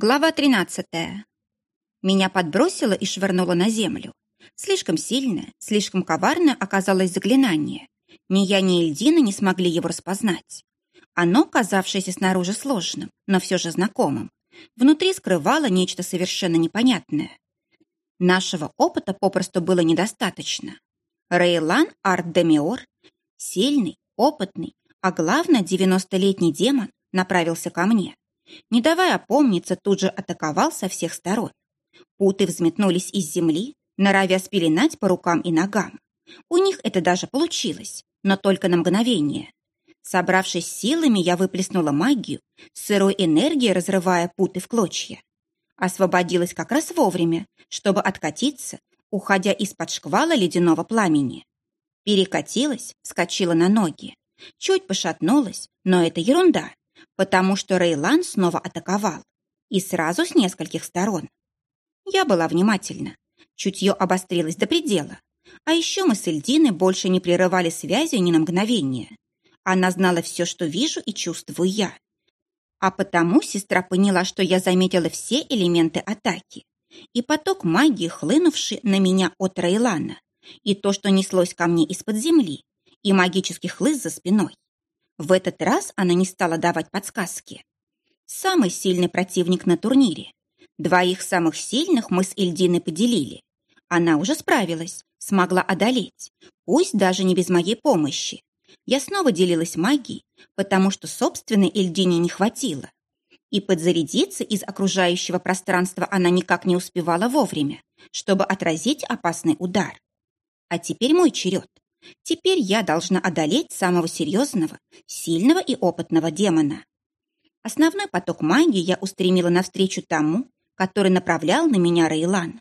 Глава 13. Меня подбросило и швырнуло на землю. Слишком сильное, слишком коварное оказалось заклинание. Ни я, ни Эльдина не смогли его распознать. Оно, казавшееся снаружи сложным, но все же знакомым, внутри скрывало нечто совершенно непонятное. Нашего опыта попросту было недостаточно. Рейлан Арт-Демиор, сильный, опытный, а главное, 90-летний демон, направился ко мне. Не давая опомниться, тут же атаковал со всех сторон. Путы взметнулись из земли, норовя спеленать по рукам и ногам. У них это даже получилось, но только на мгновение. Собравшись силами, я выплеснула магию, сырой энергией разрывая путы в клочья. Освободилась как раз вовремя, чтобы откатиться, уходя из-под шквала ледяного пламени. Перекатилась, вскочила на ноги. Чуть пошатнулась, но это ерунда потому что Рейлан снова атаковал. И сразу с нескольких сторон. Я была внимательна. Чутье обострилось до предела. А еще мы с Эльдиной больше не прерывали связи ни на мгновение. Она знала все, что вижу и чувствую я. А потому сестра поняла, что я заметила все элементы атаки. И поток магии, хлынувший на меня от Рейлана, и то, что неслось ко мне из-под земли, и магический хлыст за спиной. В этот раз она не стала давать подсказки. Самый сильный противник на турнире. Двоих самых сильных мы с Эльдиной поделили. Она уже справилась, смогла одолеть, пусть даже не без моей помощи. Я снова делилась магией, потому что собственной Эльдине не хватило. И подзарядиться из окружающего пространства она никак не успевала вовремя, чтобы отразить опасный удар. А теперь мой черед. Теперь я должна одолеть самого серьезного, сильного и опытного демона. Основной поток магии я устремила навстречу тому, который направлял на меня Рейлан.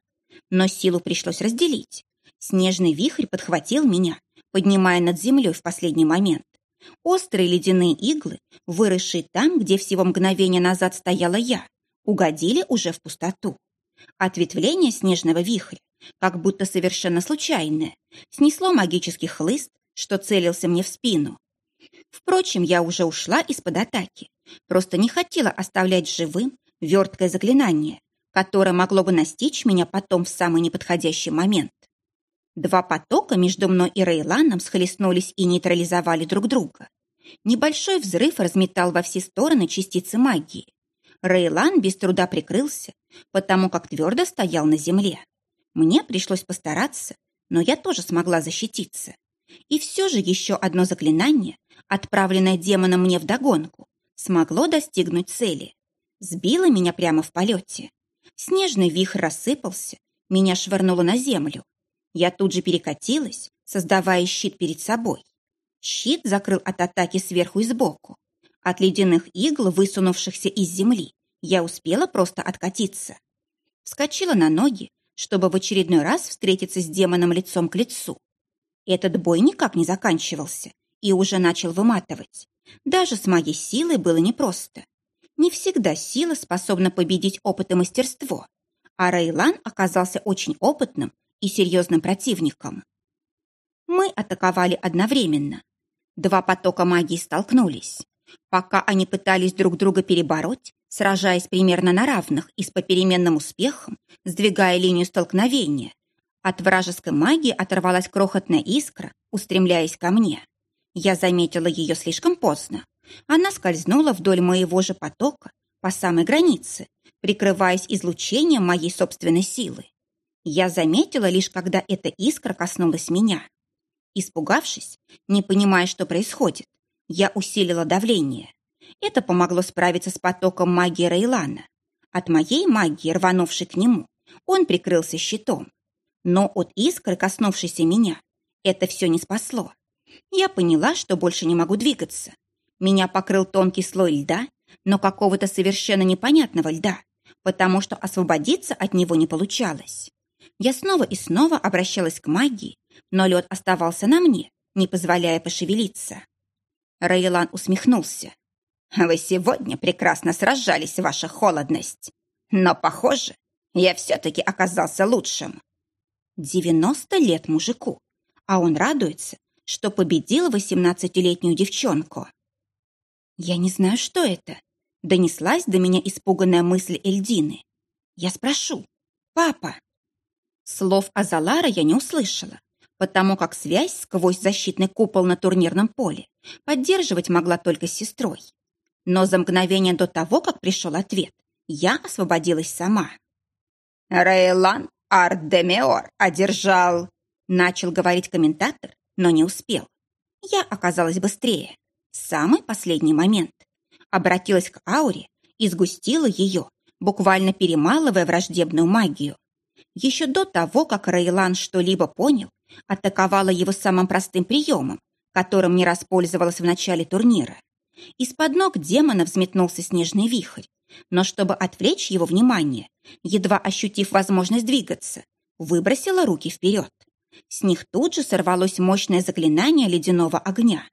Но силу пришлось разделить. Снежный вихрь подхватил меня, поднимая над землей в последний момент. Острые ледяные иглы, выросшие там, где всего мгновение назад стояла я, угодили уже в пустоту. Ответвление снежного вихря как будто совершенно случайное, снесло магический хлыст, что целился мне в спину. Впрочем, я уже ушла из-под атаки, просто не хотела оставлять живым верткое заклинание, которое могло бы настичь меня потом в самый неподходящий момент. Два потока между мной и Рейланом схлестнулись и нейтрализовали друг друга. Небольшой взрыв разметал во все стороны частицы магии. Рейлан без труда прикрылся, потому как твердо стоял на земле. Мне пришлось постараться, но я тоже смогла защититься. И все же еще одно заклинание, отправленное демоном мне вдогонку, смогло достигнуть цели. Сбило меня прямо в полете. Снежный вихрь рассыпался, меня швырнуло на землю. Я тут же перекатилась, создавая щит перед собой. Щит закрыл от атаки сверху и сбоку. От ледяных игл, высунувшихся из земли, я успела просто откатиться. Вскочила на ноги, чтобы в очередной раз встретиться с демоном лицом к лицу. Этот бой никак не заканчивался и уже начал выматывать. Даже с моей силой было непросто. Не всегда сила способна победить опыт и мастерство, а Рейлан оказался очень опытным и серьезным противником. Мы атаковали одновременно. Два потока магии столкнулись. Пока они пытались друг друга перебороть, сражаясь примерно на равных и с попеременным успехом, сдвигая линию столкновения, от вражеской магии оторвалась крохотная искра, устремляясь ко мне. Я заметила ее слишком поздно. Она скользнула вдоль моего же потока по самой границе, прикрываясь излучением моей собственной силы. Я заметила лишь, когда эта искра коснулась меня. Испугавшись, не понимая, что происходит, я усилила давление. Это помогло справиться с потоком магии Рейлана. От моей магии, рванувшей к нему, он прикрылся щитом. Но от искры, коснувшейся меня, это все не спасло. Я поняла, что больше не могу двигаться. Меня покрыл тонкий слой льда, но какого-то совершенно непонятного льда, потому что освободиться от него не получалось. Я снова и снова обращалась к магии, но лед оставался на мне, не позволяя пошевелиться. Рейлан усмехнулся. «Вы сегодня прекрасно сражались, ваша холодность. Но, похоже, я все-таки оказался лучшим». Девяносто лет мужику, а он радуется, что победил восемнадцатилетнюю девчонку. «Я не знаю, что это. донеслась до меня испуганная мысль Эльдины. Я спрошу, папа? Слов Азалара я не услышала, потому как связь сквозь защитный купол на турнирном поле поддерживать могла только с сестрой. Но за мгновение до того, как пришел ответ, я освободилась сама. «Рейлан Ардемеор одержал...» Начал говорить комментатор, но не успел. Я оказалась быстрее. Самый последний момент. Обратилась к ауре и сгустила ее, буквально перемалывая враждебную магию. Еще до того, как Рейлан что-либо понял, атаковала его самым простым приемом, которым не распользовалась в начале турнира. Из-под ног демона взметнулся снежный вихрь, но чтобы отвлечь его внимание, едва ощутив возможность двигаться, выбросила руки вперед. С них тут же сорвалось мощное заклинание ледяного огня.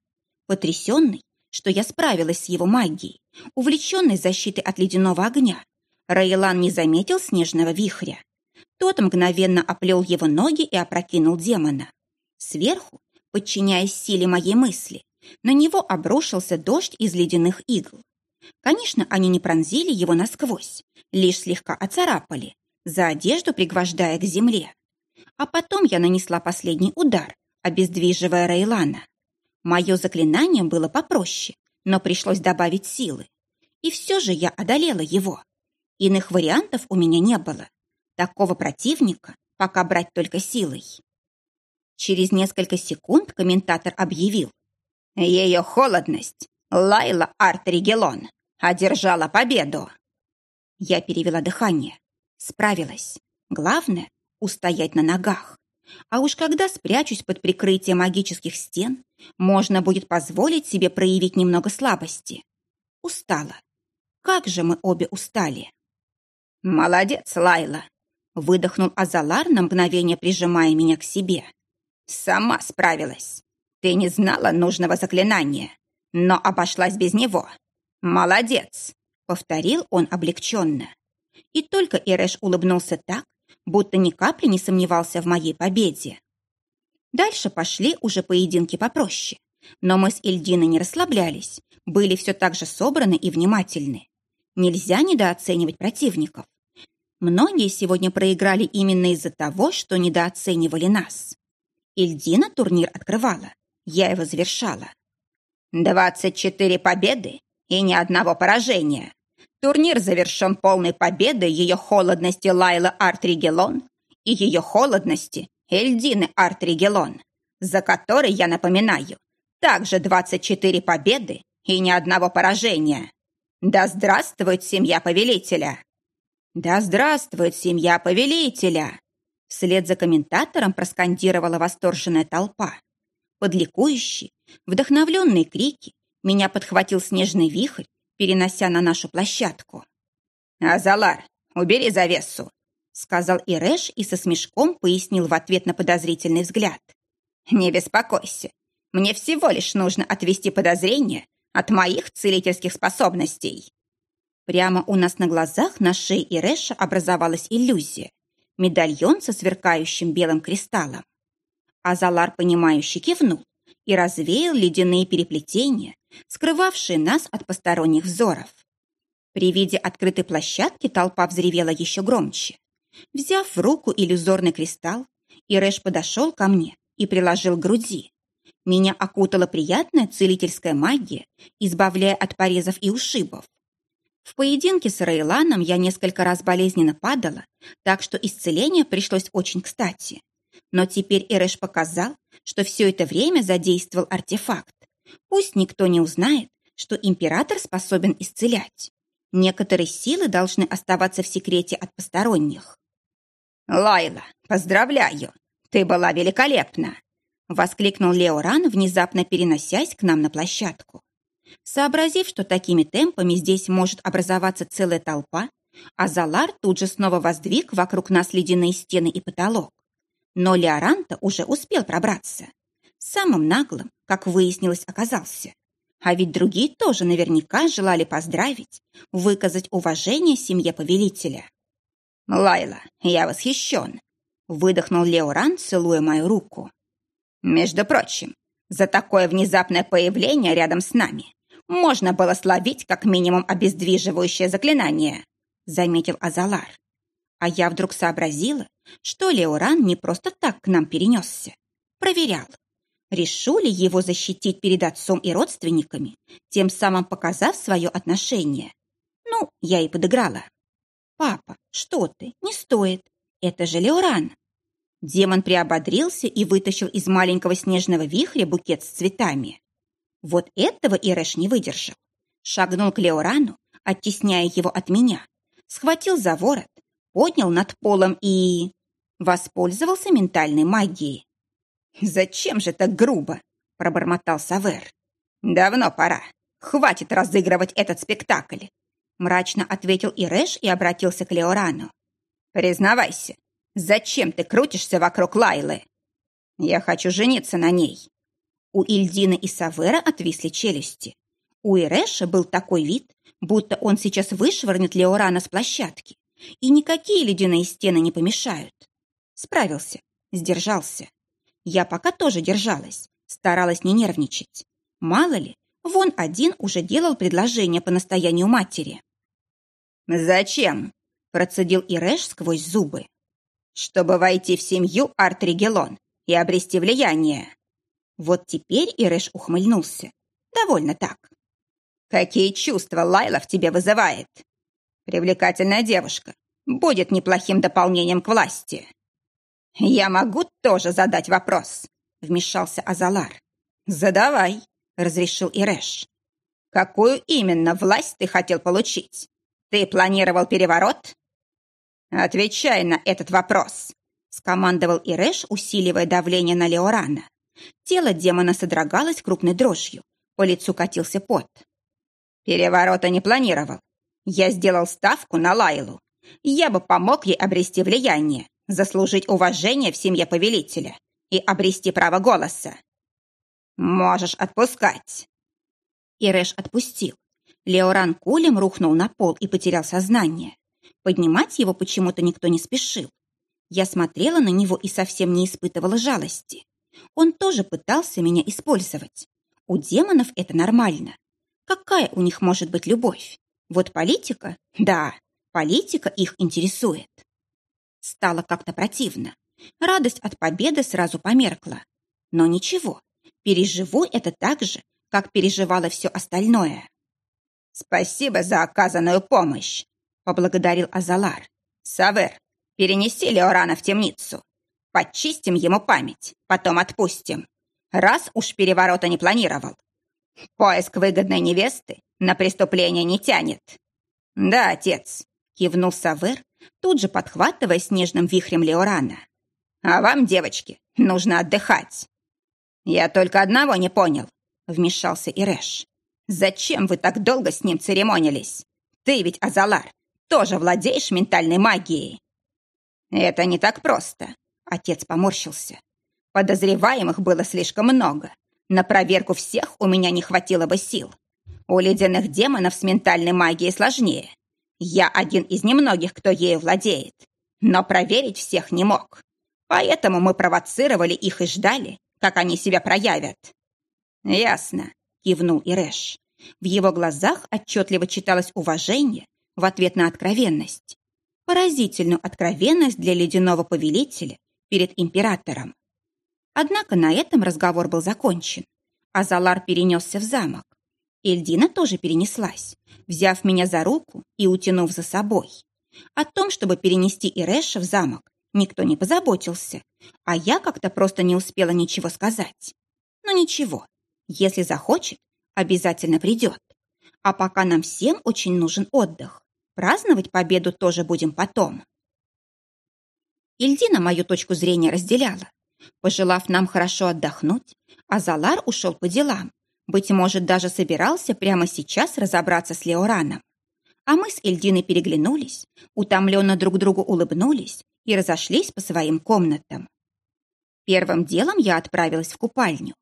Потрясенный, что я справилась с его магией, увлеченный защитой от ледяного огня, Рейлан не заметил снежного вихря. Тот мгновенно оплел его ноги и опрокинул демона. Сверху, подчиняясь силе моей мысли, на него обрушился дождь из ледяных игл. Конечно, они не пронзили его насквозь, лишь слегка оцарапали, за одежду пригвождая к земле. А потом я нанесла последний удар, обездвиживая Рейлана. Мое заклинание было попроще, но пришлось добавить силы. И все же я одолела его. Иных вариантов у меня не было. Такого противника пока брать только силой. Через несколько секунд комментатор объявил. Ее холодность, Лайла Артригелон, одержала победу. Я перевела дыхание. Справилась. Главное — устоять на ногах. А уж когда спрячусь под прикрытие магических стен, можно будет позволить себе проявить немного слабости. Устала. Как же мы обе устали. «Молодец, Лайла!» Выдохнул Азалар на мгновение, прижимая меня к себе. «Сама справилась. Ты не знала нужного заклинания, но обошлась без него. Молодец!» Повторил он облегченно. И только Ирэш улыбнулся так, будто ни капли не сомневался в моей победе. Дальше пошли уже поединки попроще. Но мы с Эльдиной не расслаблялись, были все так же собраны и внимательны. Нельзя недооценивать противников. Многие сегодня проиграли именно из-за того, что недооценивали нас. Ильдина турнир открывала, я его завершала. «Двадцать четыре победы и ни одного поражения. Турнир завершен полной победой ее холодности Лайлы Артригелон и ее холодности Эльдины Артригелон, за которой, я напоминаю, также 24 победы и ни одного поражения. Да здравствует семья повелителя!» «Да здравствует семья повелителя!» Вслед за комментатором проскандировала восторженная толпа. Под ликующие, вдохновленные крики меня подхватил снежный вихрь, перенося на нашу площадку. «Азалар, убери завесу!» сказал Ирэш и со смешком пояснил в ответ на подозрительный взгляд. «Не беспокойся, мне всего лишь нужно отвести подозрения от моих целительских способностей». Прямо у нас на глазах на шее Ирэша образовалась иллюзия. Медальон со сверкающим белым кристаллом. Азалар, понимающе кивнул и развеял ледяные переплетения, скрывавшие нас от посторонних взоров. При виде открытой площадки толпа взревела еще громче. Взяв в руку иллюзорный кристалл, Ирэш подошел ко мне и приложил к груди. Меня окутала приятная целительская магия, избавляя от порезов и ушибов. В поединке с Рейланом я несколько раз болезненно падала, так что исцеление пришлось очень кстати. Но теперь Эрэш показал, что все это время задействовал артефакт. Пусть никто не узнает, что император способен исцелять. Некоторые силы должны оставаться в секрете от посторонних. «Лайла, поздравляю! Ты была великолепна!» Воскликнул Леоран, внезапно переносясь к нам на площадку. Сообразив, что такими темпами здесь может образоваться целая толпа, Азалар тут же снова воздвиг вокруг нас ледяные стены и потолок. Но Леоранта уже успел пробраться. Самым наглым, как выяснилось, оказался. А ведь другие тоже наверняка желали поздравить, выказать уважение семье повелителя. «Лайла, я восхищен!» — выдохнул Леоран, целуя мою руку. «Между прочим, за такое внезапное появление рядом с нами можно было словить как минимум обездвиживающее заклинание, заметил Азалар. А я вдруг сообразила, что Леоран не просто так к нам перенесся. Проверял, решу ли его защитить перед отцом и родственниками, тем самым показав свое отношение. Ну, я и подыграла. «Папа, что ты? Не стоит. Это же Леоран!» Демон приободрился и вытащил из маленького снежного вихря букет с цветами. Вот этого Ирэш не выдержал. Шагнул к Леорану, оттесняя его от меня, схватил за ворот, поднял над полом и... воспользовался ментальной магией. «Зачем же так грубо?» – пробормотал Савер. «Давно пора. Хватит разыгрывать этот спектакль!» Мрачно ответил Ирэш и обратился к Леорану. «Признавайся, зачем ты крутишься вокруг Лайлы?» «Я хочу жениться на ней». У Ильдины и Савера отвисли челюсти. У Ирэша был такой вид, будто он сейчас вышвырнет Леорана с площадки, и никакие ледяные стены не помешают. Справился, сдержался. Я пока тоже держалась, старалась не нервничать. Мало ли, вон один уже делал предложение по настоянию матери. «Зачем?» – процедил Ирэш сквозь зубы. «Чтобы войти в семью Артригелон и обрести влияние». Вот теперь Ирэш ухмыльнулся. Довольно так. «Какие чувства Лайла в тебе вызывает?» «Привлекательная девушка. Будет неплохим дополнением к власти». «Я могу тоже задать вопрос», — вмешался Азалар. «Задавай», — разрешил Ирэш. «Какую именно власть ты хотел получить? Ты планировал переворот?» «Отвечай на этот вопрос», — скомандовал Ирэш, усиливая давление на Леорана. Тело демона содрогалось крупной дрожью. По лицу катился пот. «Переворота не планировал. Я сделал ставку на Лайлу. Я бы помог ей обрести влияние, заслужить уважение в семье повелителя и обрести право голоса. Можешь отпускать. Ирэш отпустил. Леоран кулем рухнул на пол и потерял сознание. Поднимать его почему-то никто не спешил. Я смотрела на него и совсем не испытывала жалости. Он тоже пытался меня использовать. У демонов это нормально. Какая у них может быть любовь? Вот политика? Да, политика их интересует. Стало как-то противно. Радость от победы сразу померкла. Но ничего, переживу это так же, как переживала все остальное. «Спасибо за оказанную помощь», — поблагодарил Азалар. «Савер, перенеси Леорана в темницу. Почистим ему память, потом отпустим. Раз уж переворота не планировал. Поиск выгодной невесты на преступление не тянет». «Да, отец», — кивнул Савер тут же подхватывая снежным вихрем Леорана. «А вам, девочки, нужно отдыхать». «Я только одного не понял», — вмешался Ирэш. «Зачем вы так долго с ним церемонились? Ты ведь, Азалар, тоже владеешь ментальной магией». «Это не так просто», — отец поморщился. «Подозреваемых было слишком много. На проверку всех у меня не хватило бы сил. У ледяных демонов с ментальной магией сложнее. Я один из немногих, кто ею владеет, но проверить всех не мог. Поэтому мы провоцировали их и ждали, как они себя проявят. «Ясно», — кивнул Ирэш. В его глазах отчетливо читалось уважение в ответ на откровенность. Поразительную откровенность для ледяного повелителя перед императором. Однако на этом разговор был закончен. Азалар перенесся в замок. Эльдина тоже перенеслась, взяв меня за руку и утянув за собой. О том, чтобы перенести Ирэша в замок, никто не позаботился, а я как-то просто не успела ничего сказать. Но ничего, если захочет, обязательно придет. А пока нам всем очень нужен отдых. Праздновать победу тоже будем потом. Ильдина мою точку зрения разделяла. Пожелав нам хорошо отдохнуть, Азалар ушел по делам, быть может, даже собирался прямо сейчас разобраться с Леораном. А мы с Эльдиной переглянулись, утомленно друг другу улыбнулись и разошлись по своим комнатам. Первым делом я отправилась в купальню.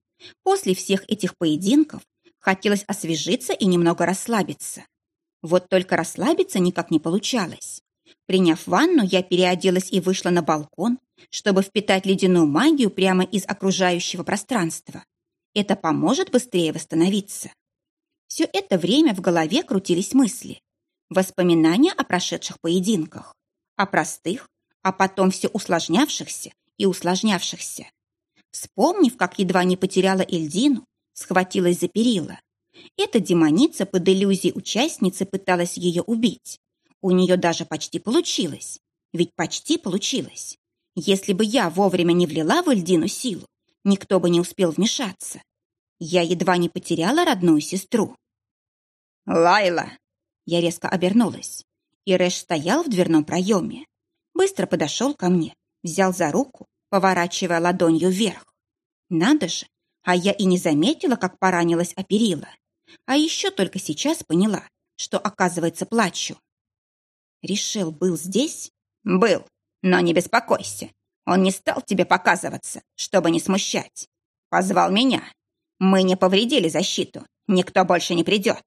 После всех этих поединков хотелось освежиться и немного расслабиться. Вот только расслабиться никак не получалось. Приняв ванну, я переоделась и вышла на балкон, чтобы впитать ледяную магию прямо из окружающего пространства. Это поможет быстрее восстановиться. Все это время в голове крутились мысли. Воспоминания о прошедших поединках. О простых, а потом все усложнявшихся и усложнявшихся. Вспомнив, как едва не потеряла Эльдину, схватилась за перила. Эта демоница под иллюзией участницы пыталась ее убить. У нее даже почти получилось. Ведь почти получилось. Если бы я вовремя не влила в Эльдину силу, никто бы не успел вмешаться. Я едва не потеряла родную сестру. «Лайла!» Я резко обернулась. И Рэш стоял в дверном проеме. Быстро подошел ко мне, взял за руку, поворачивая ладонью вверх. Надо же, а я и не заметила, как поранилась о перила. А еще только сейчас поняла, что, оказывается, плачу. Решил, был здесь? Был, но не беспокойся. Он не стал тебе показываться, чтобы не смущать. Позвал меня. Мы не повредили защиту. Никто больше не придет.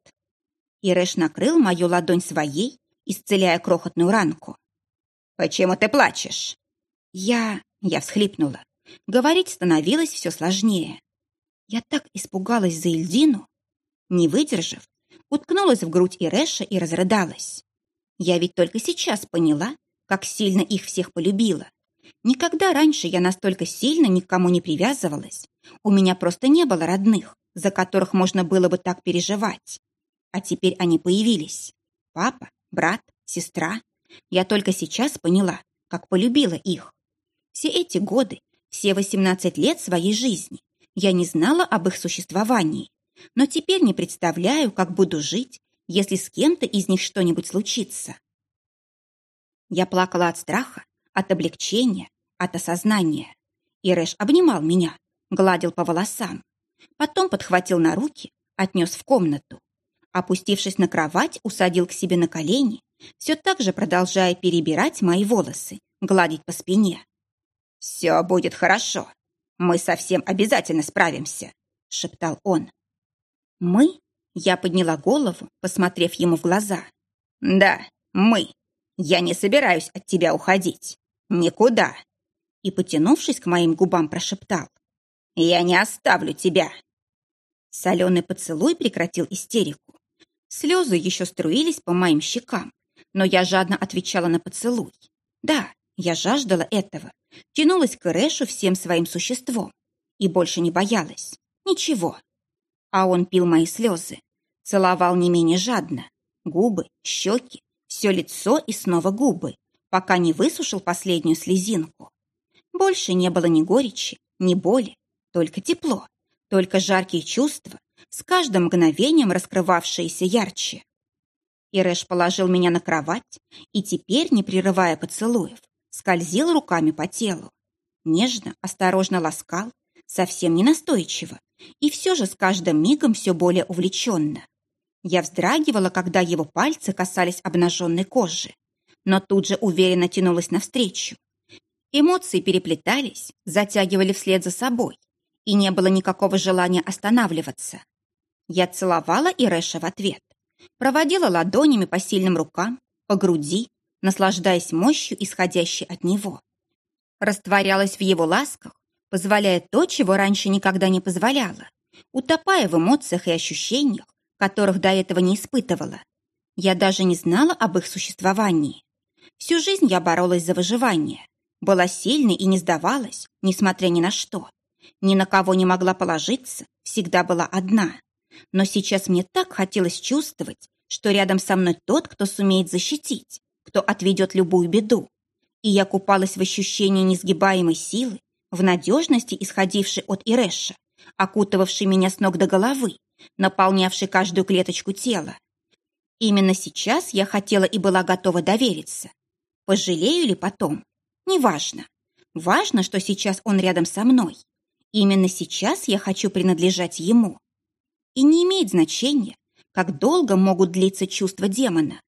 И Рэш накрыл мою ладонь своей, исцеляя крохотную ранку. «Почему ты плачешь?» «Я...» — я всхлипнула. Говорить становилось все сложнее. Я так испугалась за Ильдину. Не выдержав, уткнулась в грудь Ирэша и разрыдалась. Я ведь только сейчас поняла, как сильно их всех полюбила. Никогда раньше я настолько сильно никому не привязывалась. У меня просто не было родных, за которых можно было бы так переживать. А теперь они появились. Папа, брат, сестра. Я только сейчас поняла, как полюбила их. Все эти годы, все 18 лет своей жизни я не знала об их существовании, но теперь не представляю, как буду жить, если с кем-то из них что-нибудь случится. Я плакала от страха, от облегчения, от осознания. Ирэш обнимал меня, гладил по волосам. Потом подхватил на руки, отнес в комнату. Опустившись на кровать, усадил к себе на колени, все так же продолжая перебирать мои волосы, гладить по спине. «Все будет хорошо. Мы совсем обязательно справимся», — шептал он. «Мы?» — я подняла голову, посмотрев ему в глаза. «Да, мы. Я не собираюсь от тебя уходить. Никуда». И, потянувшись к моим губам, прошептал. «Я не оставлю тебя». Соленый поцелуй прекратил истерику. Слезы еще струились по моим щекам, но я жадно отвечала на поцелуй. Да, я жаждала этого, тянулась к Рэшу всем своим существом и больше не боялась. Ничего. А он пил мои слезы, целовал не менее жадно. Губы, щеки, все лицо и снова губы, пока не высушил последнюю слезинку. Больше не было ни горечи, ни боли, только тепло, только жаркие чувства, с каждым мгновением раскрывавшиеся ярче. Ирэш положил меня на кровать и теперь, не прерывая поцелуев, скользил руками по телу. Нежно, осторожно ласкал, совсем не настойчиво, и все же с каждым мигом все более увлеченно. Я вздрагивала, когда его пальцы касались обнаженной кожи, но тут же уверенно тянулась навстречу. Эмоции переплетались, затягивали вслед за собой, и не было никакого желания останавливаться. Я целовала Ирэша в ответ, проводила ладонями по сильным рукам, по груди, наслаждаясь мощью, исходящей от него. Растворялась в его ласках, позволяя то, чего раньше никогда не позволяла, утопая в эмоциях и ощущениях, которых до этого не испытывала. Я даже не знала об их существовании. Всю жизнь я боролась за выживание, была сильной и не сдавалась, несмотря ни на что. Ни на кого не могла положиться, всегда была одна. Но сейчас мне так хотелось чувствовать, что рядом со мной тот, кто сумеет защитить, кто отведет любую беду. И я купалась в ощущении несгибаемой силы, в надежности, исходившей от Ирэша, окутывавшей меня с ног до головы, наполнявшей каждую клеточку тела. Именно сейчас я хотела и была готова довериться. Пожалею ли потом? Неважно. Важно, что сейчас он рядом со мной. Именно сейчас я хочу принадлежать ему. И не имеет значения, как долго могут длиться чувства демона.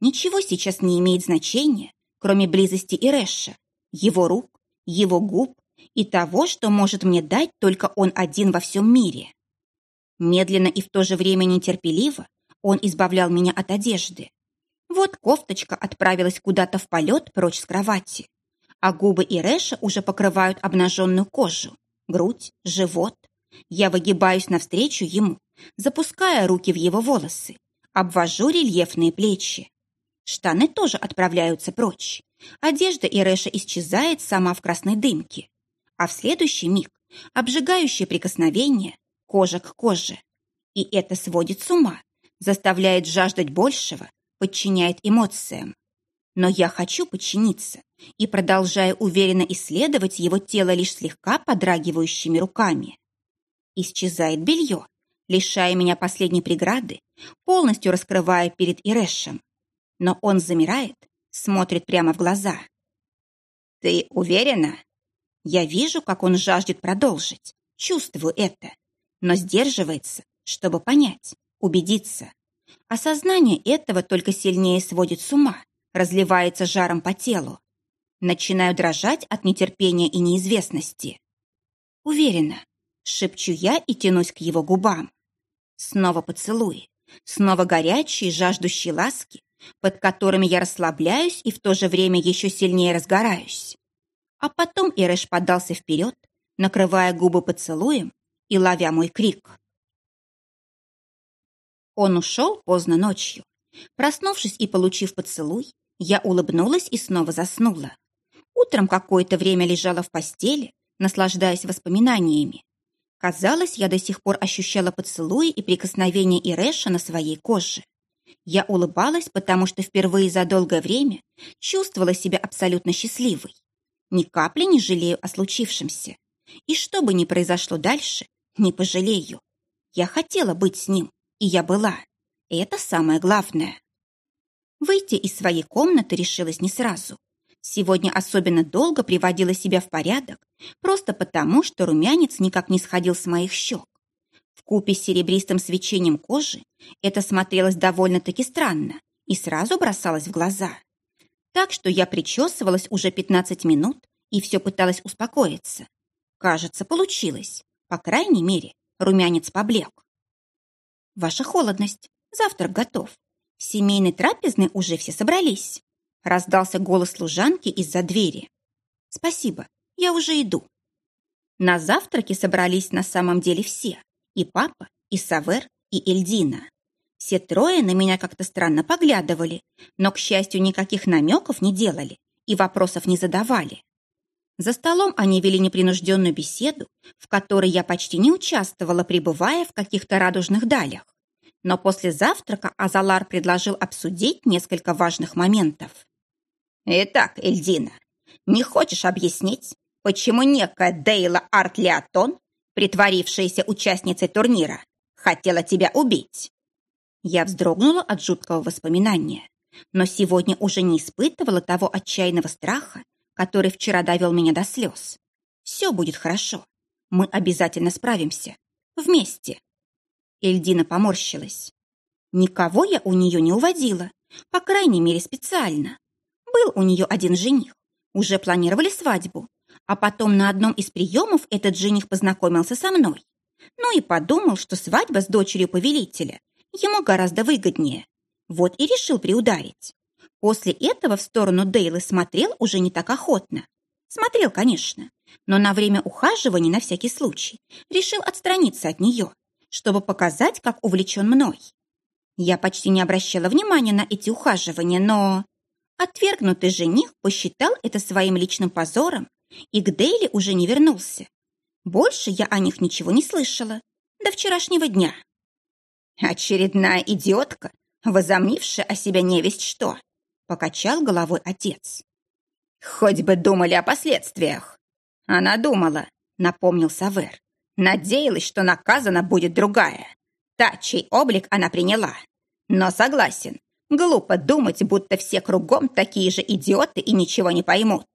Ничего сейчас не имеет значения, кроме близости Ирэша, его рук, его губ и того, что может мне дать только он один во всем мире. Медленно и в то же время нетерпеливо он избавлял меня от одежды. Вот кофточка отправилась куда-то в полет прочь с кровати, а губы Ирэша уже покрывают обнаженную кожу, грудь, живот. Я выгибаюсь навстречу ему, запуская руки в его волосы, обвожу рельефные плечи. Штаны тоже отправляются прочь. Одежда Ирэша исчезает сама в красной дымке. А в следующий миг обжигающее прикосновение кожа к коже. И это сводит с ума, заставляет жаждать большего, подчиняет эмоциям. Но я хочу подчиниться и продолжаю уверенно исследовать его тело лишь слегка подрагивающими руками. Исчезает белье, лишая меня последней преграды, полностью раскрывая перед Ирэшем. Но он замирает, смотрит прямо в глаза. «Ты уверена?» Я вижу, как он жаждет продолжить, чувствую это, но сдерживается, чтобы понять, убедиться. Осознание этого только сильнее сводит с ума, разливается жаром по телу. Начинаю дрожать от нетерпения и неизвестности. Уверена, шепчу я и тянусь к его губам. Снова поцелуи, снова горячие, жаждущие ласки, под которыми я расслабляюсь и в то же время еще сильнее разгораюсь. А потом Ирэш подался вперед, накрывая губы поцелуем и ловя мой крик. Он ушел поздно ночью. Проснувшись и получив поцелуй, я улыбнулась и снова заснула. Утром какое-то время лежала в постели, наслаждаясь воспоминаниями. Казалось, я до сих пор ощущала поцелуи и прикосновения Ирэша на своей коже. Я улыбалась, потому что впервые за долгое время чувствовала себя абсолютно счастливой. Ни капли не жалею о случившемся. И что бы ни произошло дальше, не пожалею. Я хотела быть с ним, и я была. Это самое главное. Выйти из своей комнаты решилась не сразу. Сегодня особенно долго приводила себя в порядок, просто потому, что румянец никак не сходил с моих щек. В купе с серебристым свечением кожи это смотрелось довольно-таки странно и сразу бросалось в глаза. Так что я причесывалась уже 15 минут и все пыталась успокоиться. Кажется, получилось. По крайней мере, румянец поблек. «Ваша холодность. Завтрак готов. В семейной трапезной уже все собрались». Раздался голос служанки из-за двери. «Спасибо, я уже иду». На завтраке собрались на самом деле все. И папа, и Савер, и Эльдина. Все трое на меня как-то странно поглядывали, но, к счастью, никаких намеков не делали и вопросов не задавали. За столом они вели непринужденную беседу, в которой я почти не участвовала, пребывая в каких-то радужных далях. Но после завтрака Азалар предложил обсудить несколько важных моментов. «Итак, Эльдина, не хочешь объяснить, почему некая Дейла Артлиатон, притворившаяся участницей турнира, хотела тебя убить?» Я вздрогнула от жуткого воспоминания, но сегодня уже не испытывала того отчаянного страха, который вчера довел меня до слез. Все будет хорошо. Мы обязательно справимся. Вместе. Эльдина поморщилась. Никого я у нее не уводила, по крайней мере специально. Был у нее один жених. Уже планировали свадьбу. А потом на одном из приемов этот жених познакомился со мной. Ну и подумал, что свадьба с дочерью повелителя ему гораздо выгоднее. Вот и решил приударить. После этого в сторону Дейлы смотрел уже не так охотно. Смотрел, конечно, но на время ухаживания на всякий случай решил отстраниться от нее, чтобы показать, как увлечен мной. Я почти не обращала внимания на эти ухаживания, но... Отвергнутый жених посчитал это своим личным позором и к Дейли уже не вернулся. Больше я о них ничего не слышала до вчерашнего дня. Очередная идиотка, возомнившая о себе невесть что, Покачал головой отец. Хоть бы думали о последствиях. Она думала, напомнил Савер. Надеялась, что наказана будет другая. Та, чей облик она приняла. Но согласен, глупо думать, будто все кругом такие же идиоты и ничего не поймут.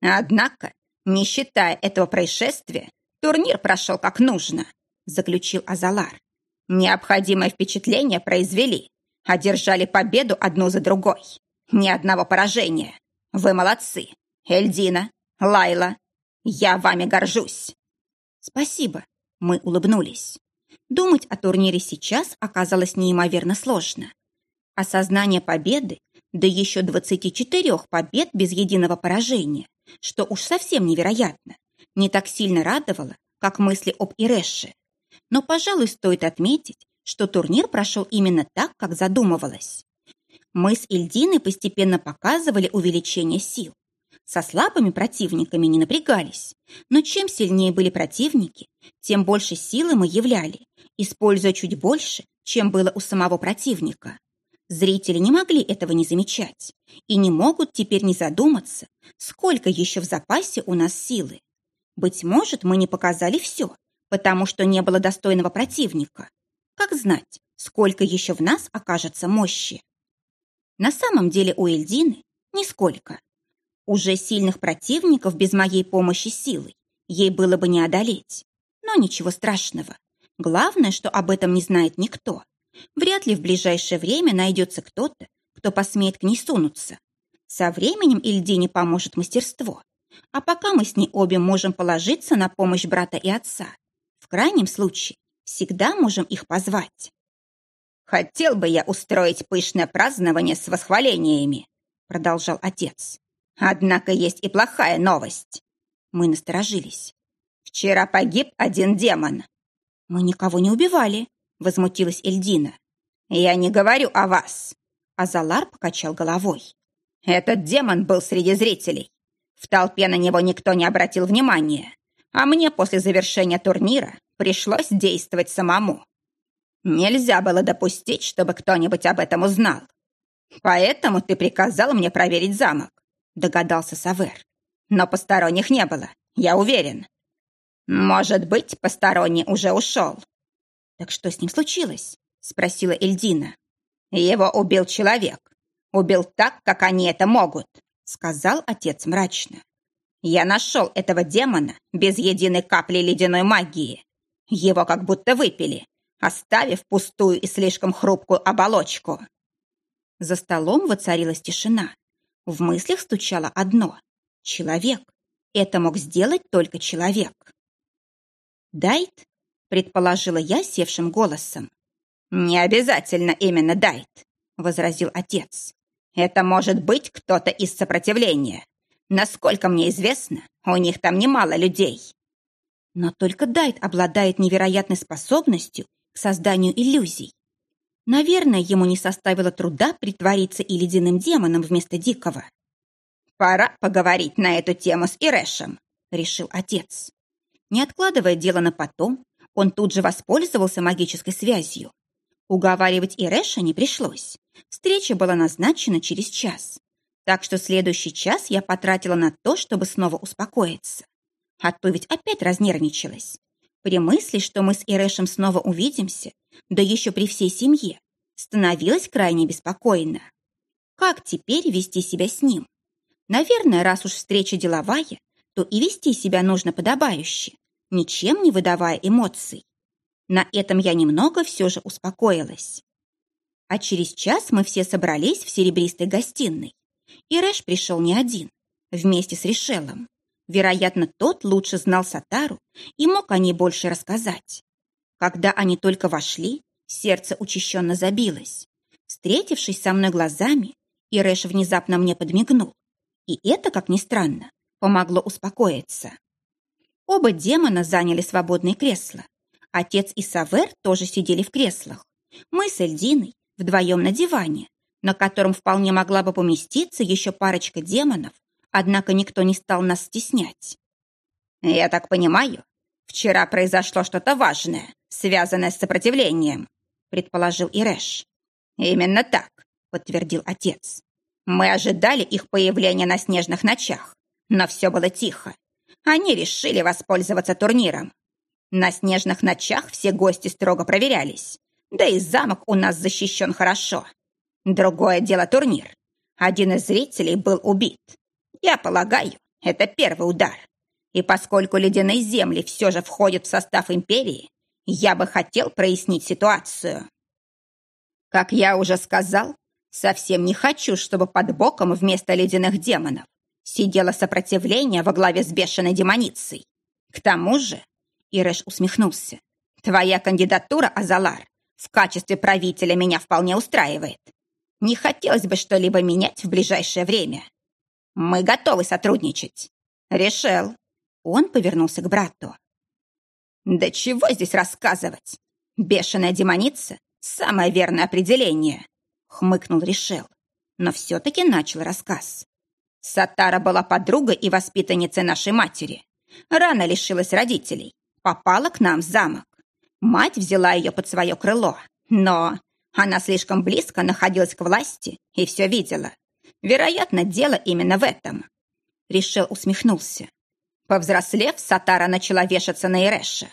Однако, не считая этого происшествия, турнир прошел как нужно, заключил Азалар. Необходимое впечатление произвели, одержали победу одну за другой. Ни одного поражения. Вы молодцы. Эльдина, Лайла, я вами горжусь. Спасибо. Мы улыбнулись. Думать о турнире сейчас оказалось неимоверно сложно. Осознание победы, да еще 24 побед без единого поражения, что уж совсем невероятно, не так сильно радовало, как мысли об Ирэше. Но, пожалуй, стоит отметить, что турнир прошел именно так, как задумывалось. Мы с Ильдиной постепенно показывали увеличение сил. Со слабыми противниками не напрягались, но чем сильнее были противники, тем больше силы мы являли, используя чуть больше, чем было у самого противника. Зрители не могли этого не замечать и не могут теперь не задуматься, сколько еще в запасе у нас силы. Быть может, мы не показали все, потому что не было достойного противника. Как знать, сколько еще в нас окажется мощи? На самом деле у Эльдины нисколько. Уже сильных противников без моей помощи силой ей было бы не одолеть. Но ничего страшного. Главное, что об этом не знает никто. Вряд ли в ближайшее время найдется кто-то, кто посмеет к ней сунуться. Со временем Ильдине поможет мастерство. А пока мы с ней обе можем положиться на помощь брата и отца. В крайнем случае, всегда можем их позвать. «Хотел бы я устроить пышное празднование с восхвалениями», продолжал отец. «Однако есть и плохая новость». Мы насторожились. «Вчера погиб один демон». «Мы никого не убивали», возмутилась Эльдина. «Я не говорю о вас!» Азалар покачал головой. «Этот демон был среди зрителей. В толпе на него никто не обратил внимания, а мне после завершения турнира пришлось действовать самому. Нельзя было допустить, чтобы кто-нибудь об этом узнал. Поэтому ты приказал мне проверить замок», догадался Савер. «Но посторонних не было, я уверен. Может быть, посторонний уже ушел. «Так что с ним случилось?» — спросила Эльдина. «Его убил человек. Убил так, как они это могут», — сказал отец мрачно. «Я нашел этого демона без единой капли ледяной магии. Его как будто выпили, оставив пустую и слишком хрупкую оболочку». За столом воцарилась тишина. В мыслях стучало одно — человек. Это мог сделать только человек. Дайт предположила я севшим голосом. «Не обязательно именно Дайт», — возразил отец. «Это может быть кто-то из сопротивления. Насколько мне известно, у них там немало людей». Но только Дайт обладает невероятной способностью созданию иллюзий. Наверное, ему не составило труда притвориться и ледяным демоном вместо дикого. «Пора поговорить на эту тему с Ирэшем», — решил отец. Не откладывая дело на потом, он тут же воспользовался магической связью. Уговаривать Ирэша не пришлось. Встреча была назначена через час. Так что следующий час я потратила на то, чтобы снова успокоиться. А то ведь опять разнервничалась. При мысли, что мы с Ирэшем снова увидимся, да еще при всей семье, становилось крайне беспокойно. Как теперь вести себя с ним? Наверное, раз уж встреча деловая, то и вести себя нужно подобающе, ничем не выдавая эмоций. На этом я немного все же успокоилась. А через час мы все собрались в серебристой гостиной. И Рэш пришел не один, вместе с Ришелом. Вероятно, тот лучше знал Сатару и мог о ней больше рассказать. Когда они только вошли, сердце учащенно забилось. Встретившись со мной глазами, Ирэш внезапно мне подмигнул. И это, как ни странно, помогло успокоиться. Оба демона заняли свободные кресла. Отец и Савер тоже сидели в креслах. Мы с Эльдиной вдвоем на диване, на котором вполне могла бы поместиться еще парочка демонов, однако никто не стал нас стеснять. «Я так понимаю, вчера произошло что-то важное, связанное с сопротивлением», предположил Ирэш. «Именно так», подтвердил отец. «Мы ожидали их появления на снежных ночах, но все было тихо. Они решили воспользоваться турниром. На снежных ночах все гости строго проверялись. Да и замок у нас защищен хорошо. Другое дело турнир. Один из зрителей был убит. Я полагаю, это первый удар. И поскольку ледяные земли все же входят в состав империи, я бы хотел прояснить ситуацию. Как я уже сказал, совсем не хочу, чтобы под боком вместо ледяных демонов сидело сопротивление во главе с бешеной демоницей. К тому же, Ирэш усмехнулся, твоя кандидатура, Азалар, в качестве правителя меня вполне устраивает. Не хотелось бы что-либо менять в ближайшее время. Мы готовы сотрудничать. Решил. Он повернулся к брату. Да чего здесь рассказывать? Бешеная демоница — самое верное определение, хмыкнул Решел, но все-таки начал рассказ. Сатара была подругой и воспитанницей нашей матери. Рано лишилась родителей, попала к нам в замок. Мать взяла ее под свое крыло, но она слишком близко находилась к власти и все видела. Вероятно, дело именно в этом. Решил усмехнулся. Повзрослев, Сатара начала вешаться на Ирэша.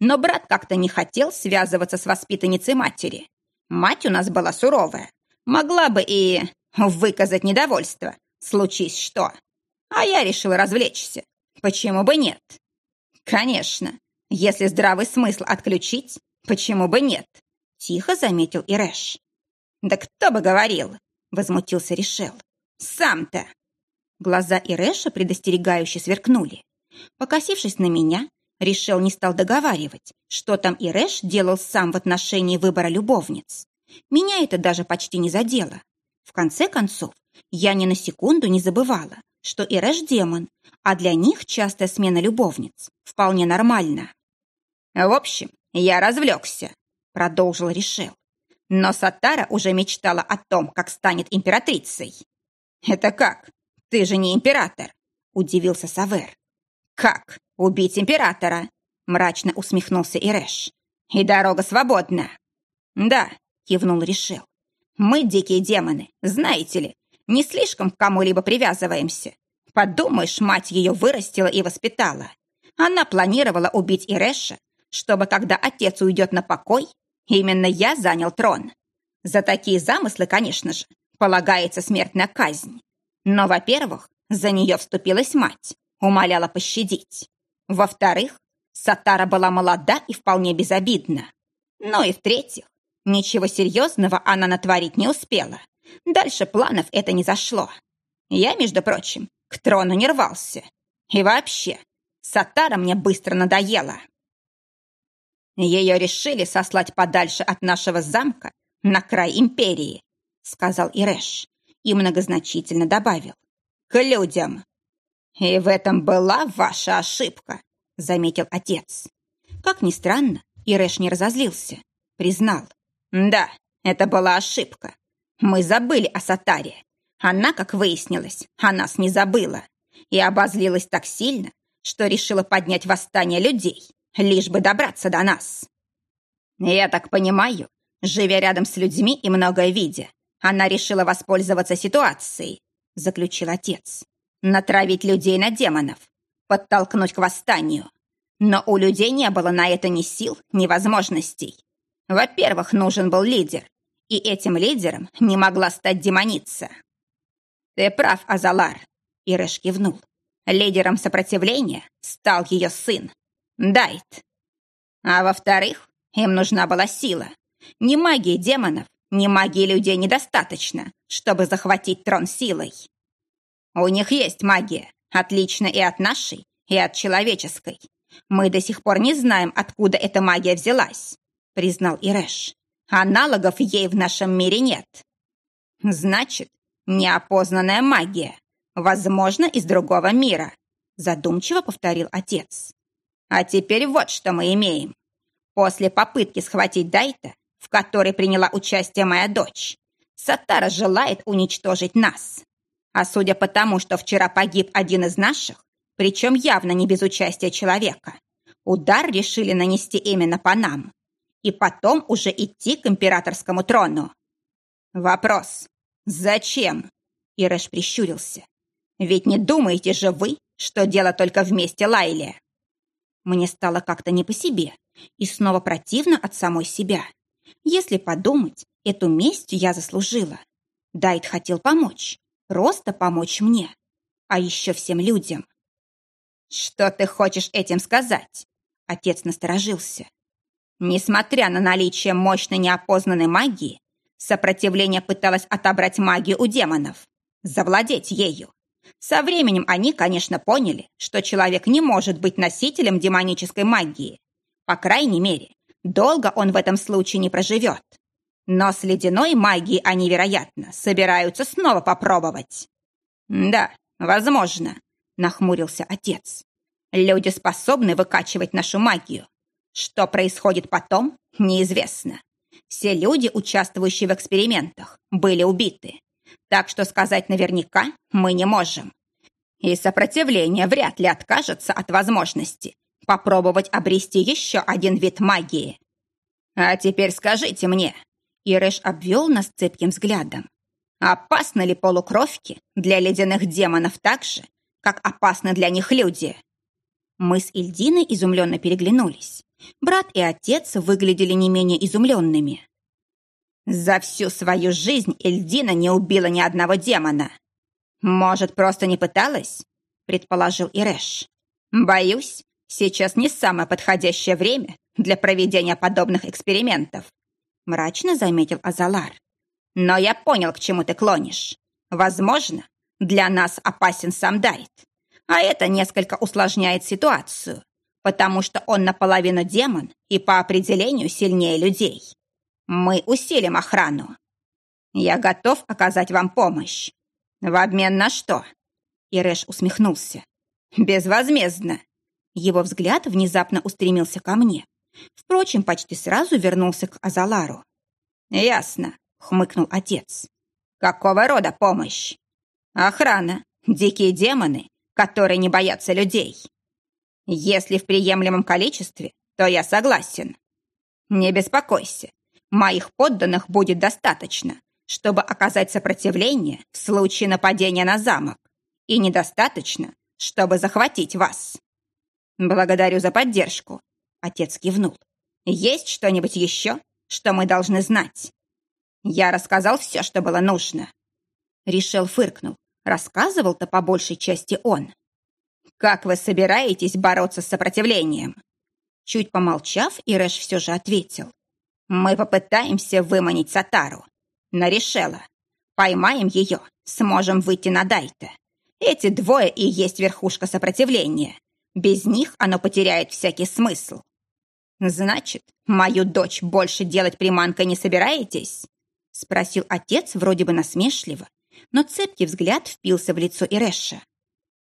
Но брат как-то не хотел связываться с воспитанницей матери. Мать у нас была суровая. Могла бы и выказать недовольство, случись что. А я решил развлечься. Почему бы нет? Конечно, если здравый смысл отключить, почему бы нет? Тихо заметил Ирэш. Да кто бы говорил, возмутился Решел. Сам-то. Глаза Ирэша предостерегающе сверкнули. Покосившись на меня, Решел не стал договаривать, что там Ирэш делал сам в отношении выбора любовниц. Меня это даже почти не задело. В конце концов, я ни на секунду не забывала, что Ирэш демон, а для них частая смена любовниц вполне нормально. В общем, я развлекся, продолжил Решел. Но Сатара уже мечтала о том, как станет императрицей. «Это как? Ты же не император!» – удивился Савер. «Как? Убить императора?» – мрачно усмехнулся Ирэш. «И дорога свободна!» «Да», – кивнул Решел. «Мы дикие демоны, знаете ли, не слишком к кому-либо привязываемся. Подумаешь, мать ее вырастила и воспитала. Она планировала убить Ирэша, чтобы, когда отец уйдет на покой, именно я занял трон. За такие замыслы, конечно же, полагается смертная казнь. Но, во-первых, за нее вступилась мать, умоляла пощадить. Во-вторых, Сатара была молода и вполне безобидна. Ну и в-третьих, ничего серьезного она натворить не успела. Дальше планов это не зашло. Я, между прочим, к трону не рвался. И вообще, Сатара мне быстро надоела. Ее решили сослать подальше от нашего замка на край империи, сказал Ирэш и многозначительно добавил. К людям. И в этом была ваша ошибка, заметил отец. Как ни странно, Ирэш не разозлился, признал. Да, это была ошибка. Мы забыли о Сатаре. Она, как выяснилось, о нас не забыла и обозлилась так сильно, что решила поднять восстание людей, лишь бы добраться до нас. Я так понимаю, живя рядом с людьми и многое видя, она решила воспользоваться ситуацией, заключил отец. Натравить людей на демонов, подтолкнуть к восстанию. Но у людей не было на это ни сил, ни возможностей. Во-первых, нужен был лидер, и этим лидером не могла стать демоница. «Ты прав, Азалар», — Ирэш кивнул. Лидером сопротивления стал ее сын, Дайт. А во-вторых, им нужна была сила. Ни магии демонов, ни магии людей недостаточно, чтобы захватить трон силой. У них есть магия, отличная и от нашей, и от человеческой. Мы до сих пор не знаем, откуда эта магия взялась, признал Ирэш. Аналогов ей в нашем мире нет. Значит, неопознанная магия, возможно, из другого мира, задумчиво повторил отец. А теперь вот что мы имеем. После попытки схватить Дайта, в которой приняла участие моя дочь, Сатара желает уничтожить нас. А судя по тому, что вчера погиб один из наших, причем явно не без участия человека, удар решили нанести именно по нам. И потом уже идти к императорскому трону. Вопрос. Зачем? Ирэш прищурился. Ведь не думаете же вы, что дело только вместе Лайле? Мне стало как-то не по себе и снова противно от самой себя. Если подумать, эту месть я заслужила. Дайт хотел помочь, просто помочь мне, а еще всем людям. «Что ты хочешь этим сказать?» Отец насторожился. Несмотря на наличие мощной неопознанной магии, сопротивление пыталось отобрать магию у демонов, завладеть ею. Со временем они, конечно, поняли, что человек не может быть носителем демонической магии. По крайней мере, долго он в этом случае не проживет. Но с ледяной магией они, вероятно, собираются снова попробовать. «Да, возможно», — нахмурился отец. «Люди способны выкачивать нашу магию. Что происходит потом, неизвестно. Все люди, участвующие в экспериментах, были убиты. Так что сказать наверняка мы не можем. И сопротивление вряд ли откажется от возможности попробовать обрести еще один вид магии. А теперь скажите мне, Ирэш обвел нас цепким взглядом, опасны ли полукровки для ледяных демонов так же, как опасны для них люди? Мы с Ильдиной изумленно переглянулись. Брат и отец выглядели не менее изумленными. За всю свою жизнь Эльдина не убила ни одного демона. Может, просто не пыталась? Предположил Ирэш. Боюсь, сейчас не самое подходящее время для проведения подобных экспериментов. Мрачно заметил Азалар. Но я понял, к чему ты клонишь. Возможно, для нас опасен сам Дайт. А это несколько усложняет ситуацию, потому что он наполовину демон и по определению сильнее людей. Мы усилим охрану. Я готов оказать вам помощь. В обмен на что? Ирэш усмехнулся. Безвозмездно. Его взгляд внезапно устремился ко мне. Впрочем, почти сразу вернулся к Азалару. «Ясно», — хмыкнул отец. «Какого рода помощь?» «Охрана, дикие демоны, которые не боятся людей. Если в приемлемом количестве, то я согласен. Не беспокойся, Моих подданных будет достаточно, чтобы оказать сопротивление в случае нападения на замок, и недостаточно, чтобы захватить вас. Благодарю за поддержку. Отец кивнул. Есть что-нибудь еще, что мы должны знать? Я рассказал все, что было нужно. Решил фыркнул. Рассказывал-то по большей части он. Как вы собираетесь бороться с сопротивлением? Чуть помолчав, Ирэш все же ответил. Мы попытаемся выманить Сатару. Нарешела. Поймаем ее, сможем выйти на Дайта. Эти двое и есть верхушка сопротивления. Без них оно потеряет всякий смысл. Значит, мою дочь больше делать приманкой не собираетесь? Спросил отец вроде бы насмешливо, но цепкий взгляд впился в лицо Ирэша.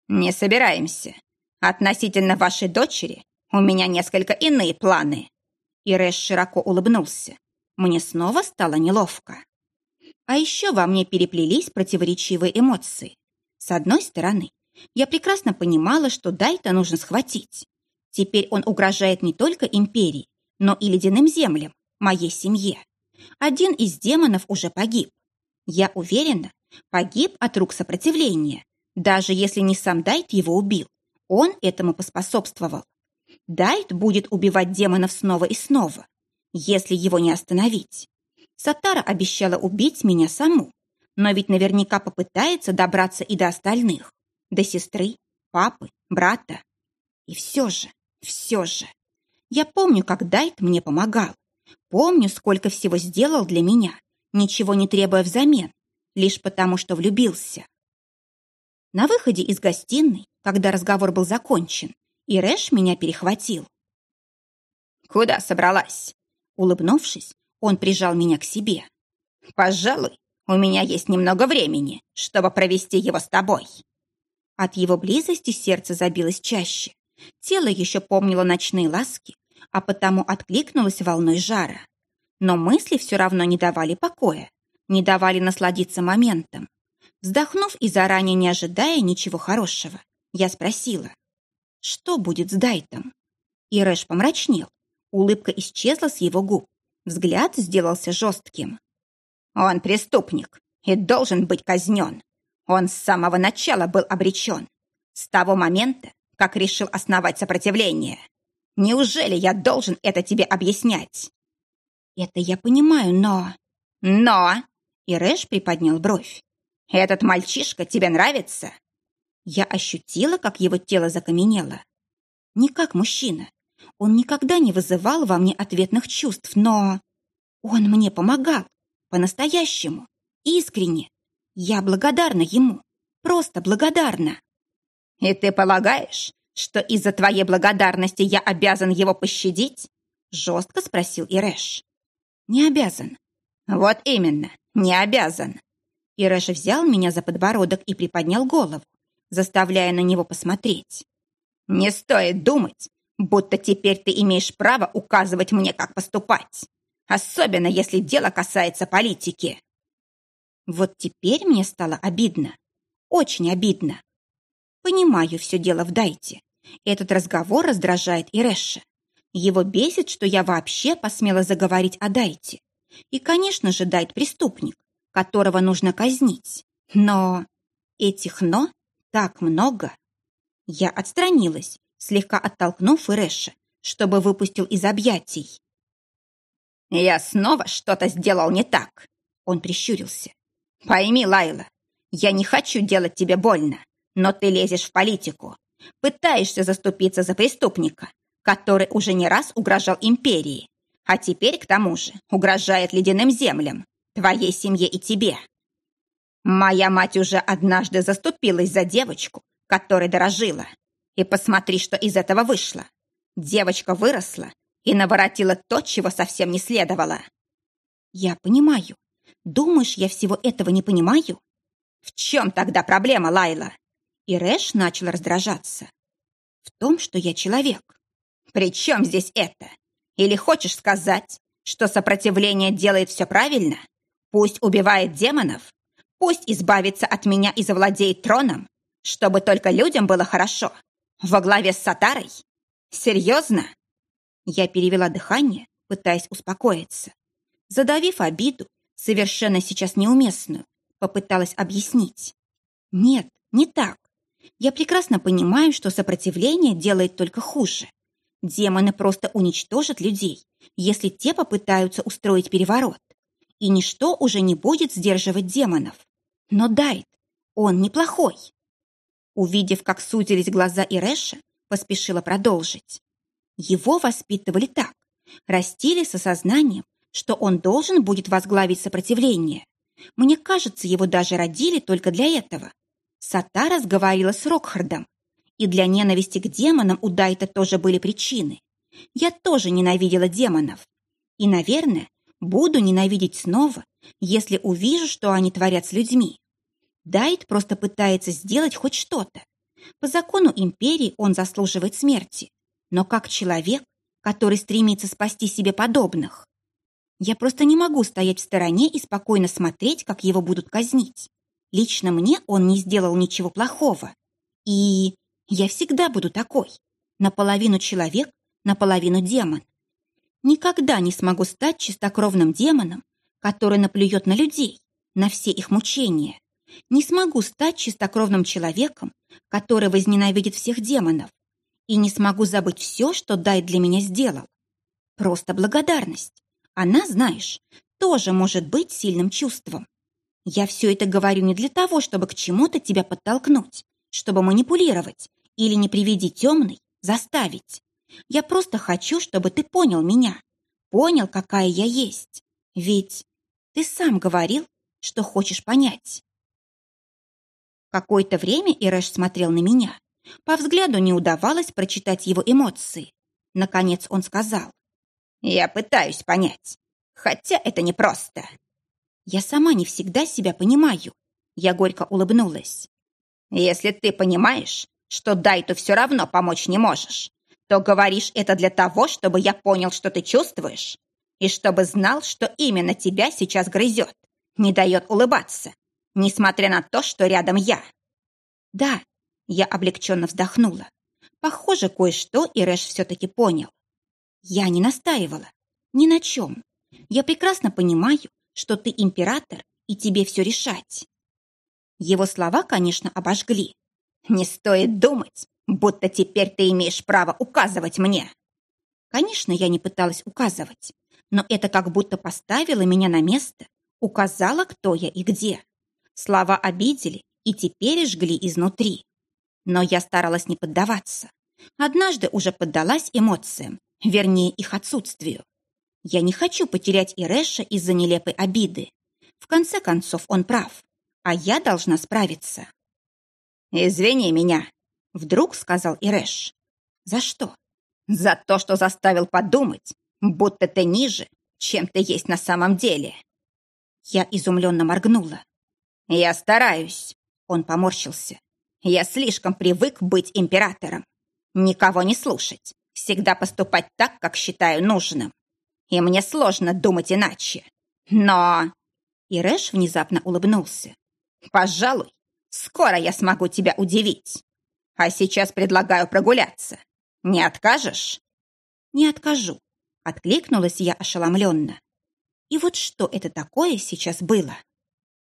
Не собираемся. Относительно вашей дочери у меня несколько иные планы. Ирэш широко улыбнулся. Мне снова стало неловко. А еще во мне переплелись противоречивые эмоции. С одной стороны, я прекрасно понимала, что Дайта нужно схватить. Теперь он угрожает не только империи, но и ледяным землям, моей семье. Один из демонов уже погиб. Я уверена, погиб от рук сопротивления. Даже если не сам Дайт его убил, он этому поспособствовал. Дайт будет убивать демонов снова и снова, если его не остановить. Сатара обещала убить меня саму, но ведь наверняка попытается добраться и до остальных, до сестры, папы, брата. И все же, все же, я помню, как Дайт мне помогал. Помню, сколько всего сделал для меня, ничего не требуя взамен, лишь потому, что влюбился. На выходе из гостиной, когда разговор был закончен, и Рэш меня перехватил. «Куда собралась?» Улыбнувшись, он прижал меня к себе. «Пожалуй, у меня есть немного времени, чтобы провести его с тобой». От его близости сердце забилось чаще. Тело еще помнило ночные ласки, а потому откликнулось волной жара. Но мысли все равно не давали покоя, не давали насладиться моментом. Вздохнув и заранее не ожидая ничего хорошего, я спросила. Что будет с Дайтом? Ирэш помрачнел. Улыбка исчезла с его губ. Взгляд сделался жестким. Он преступник и должен быть казнен. Он с самого начала был обречен. С того момента, как решил основать сопротивление. Неужели я должен это тебе объяснять? Это я понимаю, но... Но! Ирэш приподнял бровь. Этот мальчишка тебе нравится? Я ощутила, как его тело закаменело. Не как мужчина. Он никогда не вызывал во мне ответных чувств, но... Он мне помогал. По-настоящему. Искренне. Я благодарна ему. Просто благодарна. И ты полагаешь, что из-за твоей благодарности я обязан его пощадить? Жестко спросил Ирэш. Не обязан. Вот именно, не обязан. Ирэш взял меня за подбородок и приподнял голову заставляя на него посмотреть. «Не стоит думать, будто теперь ты имеешь право указывать мне, как поступать, особенно если дело касается политики. Вот теперь мне стало обидно, очень обидно. Понимаю, все дело в Дайте. Этот разговор раздражает Ирэша. Его бесит, что я вообще посмела заговорить о Дайте. И, конечно же, Дайт преступник, которого нужно казнить. Но этих «но» так много. Я отстранилась, слегка оттолкнув Ирэша, чтобы выпустил из объятий. «Я снова что-то сделал не так», — он прищурился. «Пойми, Лайла, я не хочу делать тебе больно, но ты лезешь в политику, пытаешься заступиться за преступника, который уже не раз угрожал империи, а теперь, к тому же, угрожает ледяным землям, твоей семье и тебе. Моя мать уже однажды заступилась за девочку, которой дорожила. И посмотри, что из этого вышло. Девочка выросла и наворотила то, чего совсем не следовало. Я понимаю. Думаешь, я всего этого не понимаю? В чем тогда проблема, Лайла? И Рэш начал раздражаться. В том, что я человек. При чем здесь это? Или хочешь сказать, что сопротивление делает все правильно? Пусть убивает демонов, пусть избавится от меня и завладеет троном, чтобы только людям было хорошо. Во главе с Сатарой? Серьезно? Я перевела дыхание, пытаясь успокоиться. Задавив обиду, совершенно сейчас неуместную, попыталась объяснить. Нет, не так. Я прекрасно понимаю, что сопротивление делает только хуже. Демоны просто уничтожат людей, если те попытаются устроить переворот. И ничто уже не будет сдерживать демонов. Но Дайт, он неплохой. Увидев, как сузились глаза Ирэша, поспешила продолжить. Его воспитывали так, растили с осознанием, что он должен будет возглавить сопротивление. Мне кажется, его даже родили только для этого. Сатара разговаривала с Рокхардом, и для ненависти к демонам у Дайта тоже были причины. Я тоже ненавидела демонов. И, наверное, буду ненавидеть снова, если увижу, что они творят с людьми. Дайт просто пытается сделать хоть что-то. По закону империи он заслуживает смерти. Но как человек, который стремится спасти себе подобных. Я просто не могу стоять в стороне и спокойно смотреть, как его будут казнить. Лично мне он не сделал ничего плохого. И я всегда буду такой. Наполовину человек, наполовину демон. Никогда не смогу стать чистокровным демоном, который наплюет на людей, на все их мучения. Не смогу стать чистокровным человеком, который возненавидит всех демонов. И не смогу забыть все, что Дай для меня сделал. Просто благодарность. Она, знаешь, тоже может быть сильным чувством. Я все это говорю не для того, чтобы к чему-то тебя подтолкнуть, чтобы манипулировать или не приведи темный, заставить. Я просто хочу, чтобы ты понял меня, понял, какая я есть. Ведь ты сам говорил, что хочешь понять. Какое-то время Ирэш смотрел на меня. По взгляду не удавалось прочитать его эмоции. Наконец он сказал. «Я пытаюсь понять, хотя это непросто». «Я сама не всегда себя понимаю». Я горько улыбнулась. Если ты понимаешь, что Дайту все равно помочь не можешь, то говоришь это для того, чтобы я понял, что ты чувствуешь, и чтобы знал, что именно тебя сейчас грызет, не дает улыбаться, несмотря на то, что рядом я. Да, я облегченно вздохнула. Похоже, кое-что Ирэш все-таки понял. Я не настаивала. Ни на чем. Я прекрасно понимаю, что ты император, и тебе все решать. Его слова, конечно, обожгли. «Не стоит думать, будто теперь ты имеешь право указывать мне». Конечно, я не пыталась указывать, но это как будто поставило меня на место, указало, кто я и где. Слова обидели и теперь жгли изнутри. Но я старалась не поддаваться. Однажды уже поддалась эмоциям, вернее, их отсутствию. Я не хочу потерять Ирэша из-за нелепой обиды. В конце концов, он прав а я должна справиться. «Извини меня», — вдруг сказал Ирэш. «За что?» «За то, что заставил подумать, будто ты ниже, чем ты есть на самом деле». Я изумленно моргнула. «Я стараюсь», — он поморщился. «Я слишком привык быть императором. Никого не слушать, всегда поступать так, как считаю нужным. И мне сложно думать иначе. Но...» И Рэш внезапно улыбнулся. «Пожалуй, скоро я смогу тебя удивить. А сейчас предлагаю прогуляться. Не откажешь?» «Не откажу», — откликнулась я ошеломленно. «И вот что это такое сейчас было?»